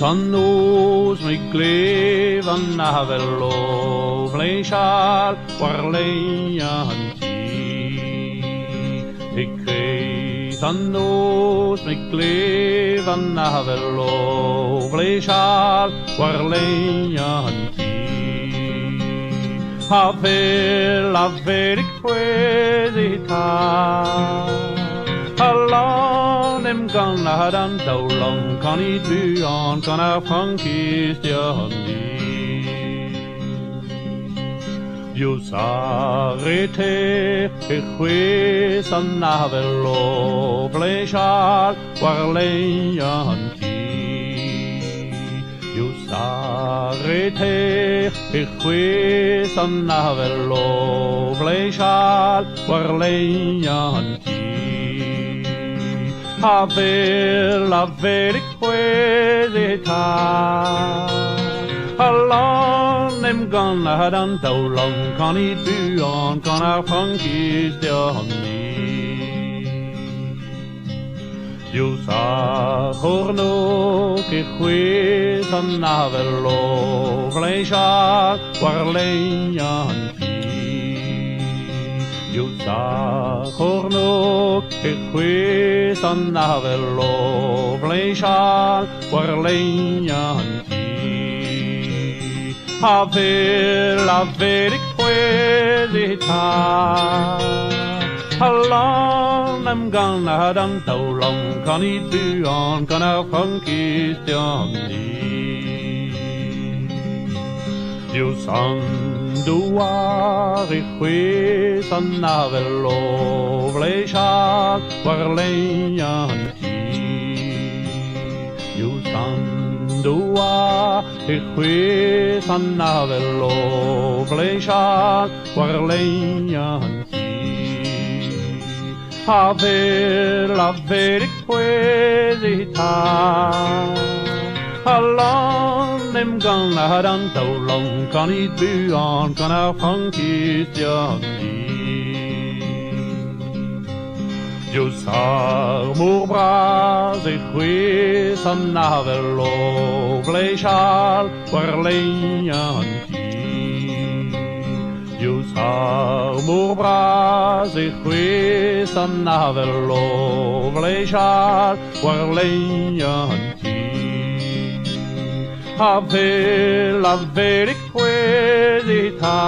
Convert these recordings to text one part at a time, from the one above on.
tan nos me glef an hafel o fleisial war leia an ti. Ik creu tan nos me glef an hafel o fleisial war leia an ti. Ha fel a ferig pwede ta. Allan em gan na hadan daw long kan i du an kan a funkis dia handi. Jo sarete e chwe san na fel o bleisial war leia hanti. Jo sarete e chwe san na fel o bleisial war leia haver laverik poezeta. Alon em gan a had an daoulan kan i du an kan ar fankiz de honni. Dius a horno ke c'hwez an avel lo vlejak war lein an fi. Jo sa horno ke chwe san na fel o fleisiak war. A fel a ferig pwede ta. Allan am gan a hadan tawlong kan i buon kan a funkis dion Tusen du var i skiten av en lovlig sjal for lenge en tid. Tusen du var i skiten av en lovlig sjal for lenge en tid. kan a an daoulan kan it buan kan ar frankit yan di. Jo ar mour braz e c'hwez an navel o blechal war lein an ti. Jus ar mour braz e c'hwez an navel o blechal war lein an ti. ave l'avere querita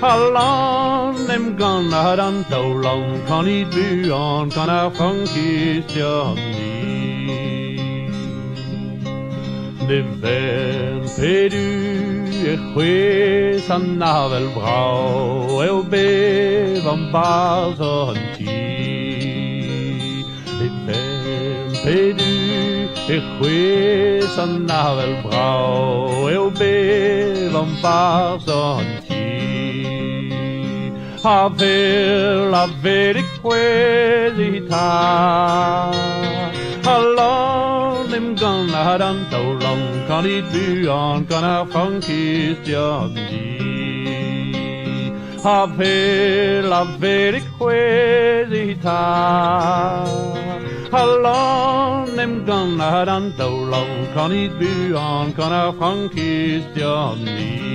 Allan em gan a an dowlan kan i bu an kan a funkis Det vän pedu e chwes an navel brau eo bev an baz an ti Det vän pedu e chwe san na fel brau e o bev am bars o han ti. A fel a ferig pwede ta. Allan em gan a hadan tawlong kan i buon kan a funkis dion di. A fel a ferig pwede ta. Allan em gan a hadan tawlong kan i buon kan a funkis dion di.